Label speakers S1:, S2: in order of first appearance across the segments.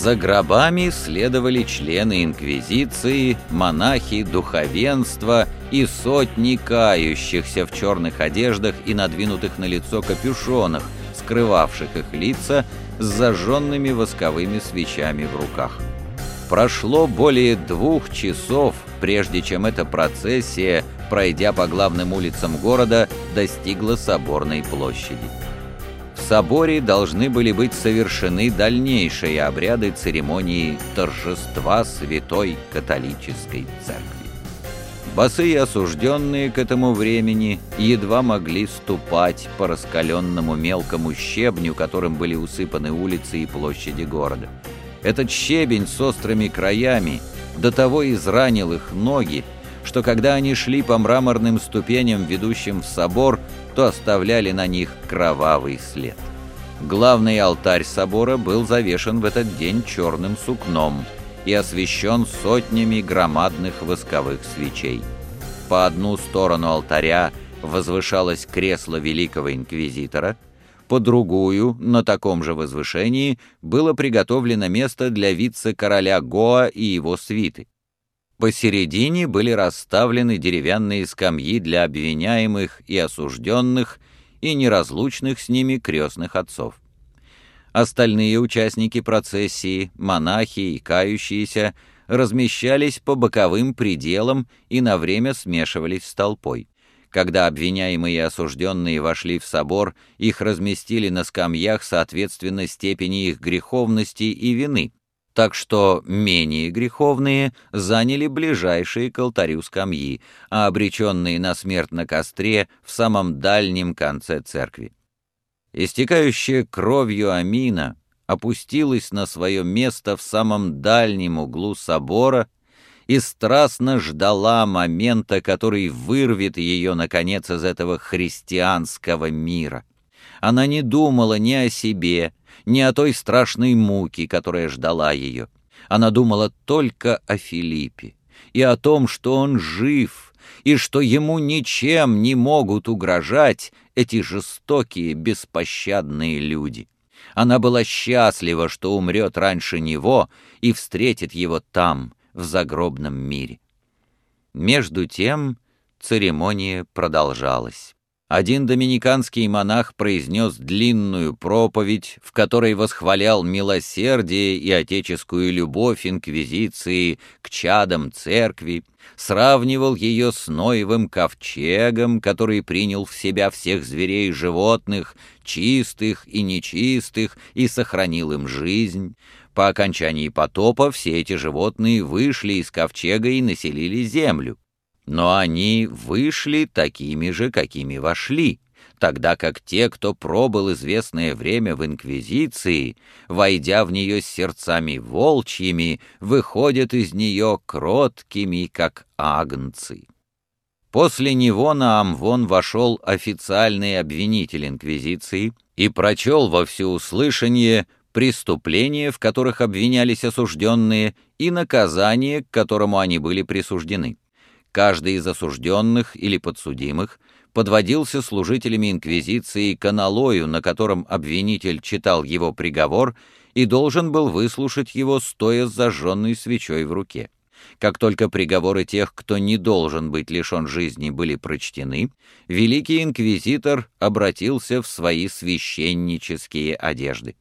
S1: За гробами следовали члены Инквизиции, монахи, духовенство и сотни кающихся в черных одеждах и надвинутых на лицо капюшонах, скрывавших их лица с зажженными восковыми свечами в руках. Прошло более двух часов, прежде чем эта процессия, пройдя по главным улицам города, достигла соборной площади. Соборе должны были быть совершены дальнейшие обряды церемонии торжества Святой Католической Церкви. Босые осужденные к этому времени едва могли ступать по раскаленному мелкому щебню, которым были усыпаны улицы и площади города. Этот щебень с острыми краями до того изранил их ноги, что когда они шли по мраморным ступеням, ведущим в собор, то оставляли на них кровавый след. Главный алтарь собора был завешен в этот день черным сукном и освещен сотнями громадных восковых свечей. По одну сторону алтаря возвышалось кресло великого инквизитора, по другую, на таком же возвышении, было приготовлено место для вице-короля Гоа и его свиты. Посередине были расставлены деревянные скамьи для обвиняемых и осужденных и неразлучных с ними крестных отцов. Остальные участники процессии, монахи и кающиеся, размещались по боковым пределам и на время смешивались с толпой. Когда обвиняемые и осужденные вошли в собор, их разместили на скамьях соответственно степени их греховности и вины, так что менее греховные заняли ближайшие к алтарю скамьи, а обреченные на смерть на костре в самом дальнем конце церкви. Истекающая кровью Амина опустилась на свое место в самом дальнем углу собора и страстно ждала момента, который вырвет ее, наконец, из этого христианского мира. Она не думала ни о себе, ни о той страшной муке, которая ждала ее. Она думала только о Филиппе и о том, что он жив, и что ему ничем не могут угрожать эти жестокие, беспощадные люди. Она была счастлива, что умрет раньше него и встретит его там, в загробном мире. Между тем церемония продолжалась. Один доминиканский монах произнес длинную проповедь, в которой восхвалял милосердие и отеческую любовь инквизиции к чадам церкви, сравнивал ее с Ноевым ковчегом, который принял в себя всех зверей и животных, чистых и нечистых, и сохранил им жизнь. По окончании потопа все эти животные вышли из ковчега и населили землю но они вышли такими же, какими вошли, тогда как те, кто пробыл известное время в Инквизиции, войдя в нее с сердцами волчьими, выходят из нее кроткими, как агнцы. После него на Амвон вошел официальный обвинитель Инквизиции и прочел во всеуслышание преступления, в которых обвинялись осужденные, и наказание, к которому они были присуждены. Каждый из осужденных или подсудимых подводился служителями Инквизиции к аналою, на котором обвинитель читал его приговор и должен был выслушать его, стоя с зажженной свечой в руке. Как только приговоры тех, кто не должен быть лишен жизни, были прочтены, великий инквизитор обратился в свои священнические одежды.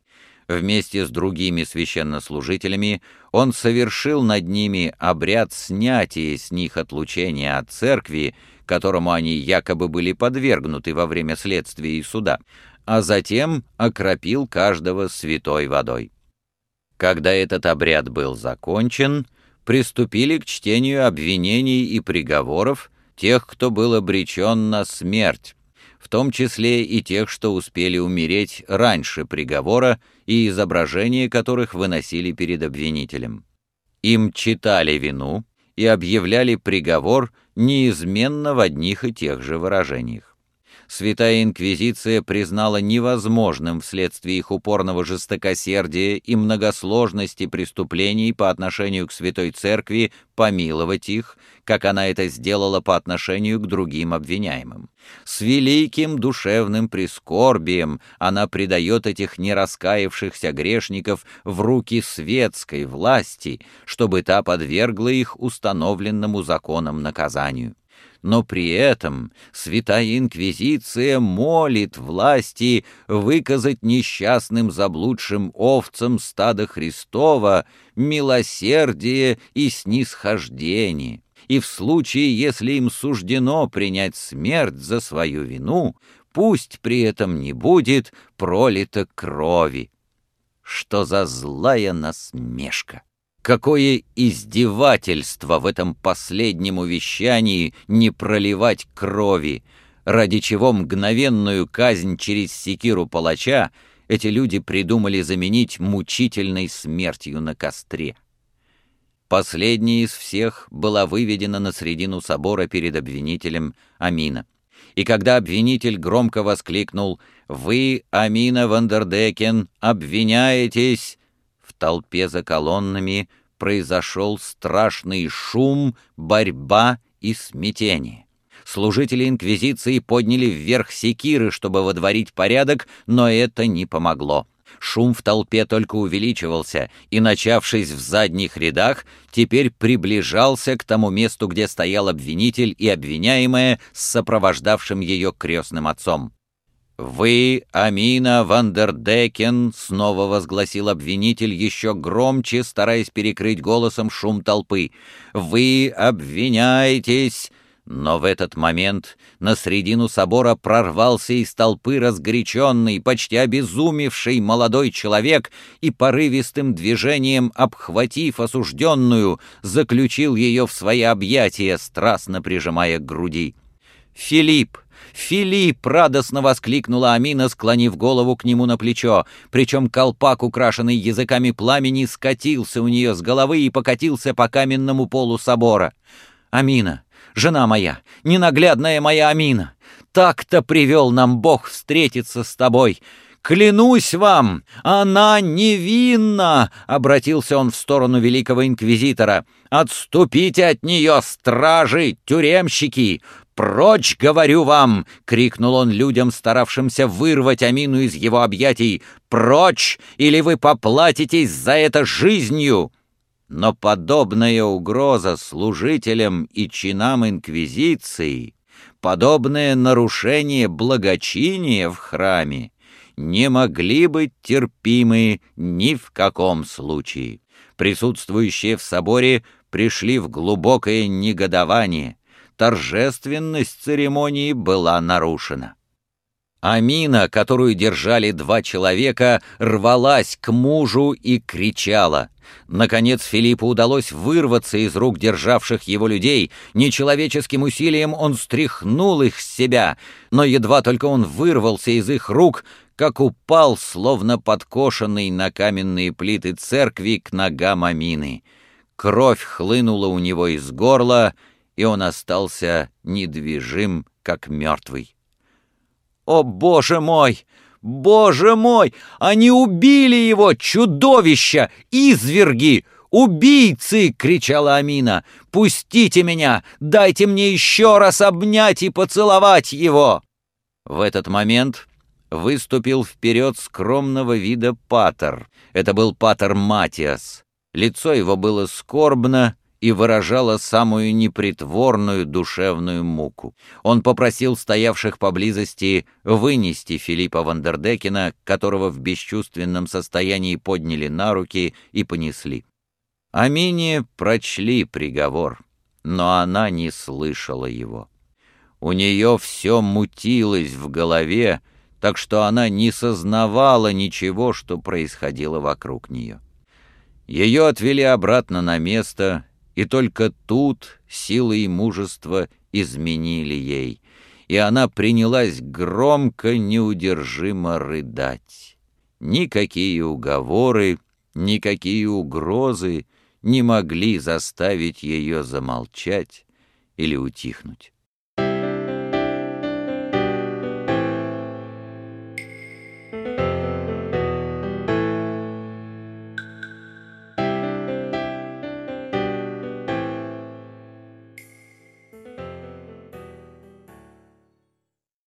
S1: Вместе с другими священнослужителями он совершил над ними обряд снятия с них отлучения от церкви, которому они якобы были подвергнуты во время следствия и суда, а затем окропил каждого святой водой. Когда этот обряд был закончен, приступили к чтению обвинений и приговоров тех, кто был обречен на смерть, в том числе и тех, что успели умереть раньше приговора и изображения которых выносили перед обвинителем. Им читали вину и объявляли приговор неизменно в одних и тех же выражениях. Святая Инквизиция признала невозможным вследствие их упорного жестокосердия и многосложности преступлений по отношению к Святой Церкви помиловать их, как она это сделала по отношению к другим обвиняемым. С великим душевным прискорбием она предает этих нераскаявшихся грешников в руки светской власти, чтобы та подвергла их установленному законом наказанию но при этом Святая Инквизиция молит власти выказать несчастным заблудшим овцам стада Христова милосердие и снисхождение, и в случае, если им суждено принять смерть за свою вину, пусть при этом не будет пролито крови. Что за злая насмешка! Какое издевательство в этом последнем увещании не проливать крови, ради чего мгновенную казнь через секиру палача эти люди придумали заменить мучительной смертью на костре. Последняя из всех была выведена на середину собора перед обвинителем Амина. И когда обвинитель громко воскликнул «Вы, Амина Вандердекен, обвиняетесь!» в толпе за колоннами произошел страшный шум, борьба и смятение. Служители Инквизиции подняли вверх секиры, чтобы водворить порядок, но это не помогло. Шум в толпе только увеличивался, и, начавшись в задних рядах, теперь приближался к тому месту, где стоял обвинитель и обвиняемая с сопровождавшим ее крестным отцом. «Вы, Амина Вандердекен», — снова возгласил обвинитель еще громче, стараясь перекрыть голосом шум толпы. «Вы обвиняетесь...» Но в этот момент на средину собора прорвался из толпы разгоряченный, почти обезумевший молодой человек и порывистым движением, обхватив осужденную, заключил ее в свои объятия, страстно прижимая к груди. «Филипп!» «Филипп!» — радостно воскликнула Амина, склонив голову к нему на плечо, причем колпак, украшенный языками пламени, скатился у нее с головы и покатился по каменному полу собора. «Амина, жена моя, ненаглядная моя Амина, так-то привел нам Бог встретиться с тобой!» «Клянусь вам, она невинна!» — обратился он в сторону великого инквизитора. «Отступите от нее, стражи, тюремщики! «Прочь, говорю вам!» — крикнул он людям, старавшимся вырвать Амину из его объятий. «Прочь, или вы поплатитесь за это жизнью!» Но подобная угроза служителям и чинам Инквизиции, подобное нарушение благочиния в храме не могли быть терпимы ни в каком случае. Присутствующие в соборе пришли в глубокое негодование торжественность церемонии была нарушена. Амина, которую держали два человека, рвалась к мужу и кричала. Наконец Филиппу удалось вырваться из рук державших его людей. Нечеловеческим усилием он стряхнул их с себя, но едва только он вырвался из их рук, как упал, словно подкошенный на каменные плиты церкви к ногам Амины. Кровь хлынула у него из горла — и он остался недвижим, как мертвый. «О, Боже мой! Боже мой! Они убили его, чудовища, изверги!» «Убийцы!» — кричала Амина. «Пустите меня! Дайте мне еще раз обнять и поцеловать его!» В этот момент выступил вперед скромного вида патер. Это был патер Матиас. Лицо его было скорбно, и выражала самую непритворную душевную муку. Он попросил стоявших поблизости вынести Филиппа Вандердекена, которого в бесчувственном состоянии подняли на руки и понесли. Амине прочли приговор, но она не слышала его. У нее все мутилось в голове, так что она не сознавала ничего, что происходило вокруг нее. Ее отвели обратно на место, и только тут сила и мужество изменили ей, и она принялась громко, неудержимо рыдать. Никакие уговоры, никакие угрозы не могли заставить ее замолчать или утихнуть.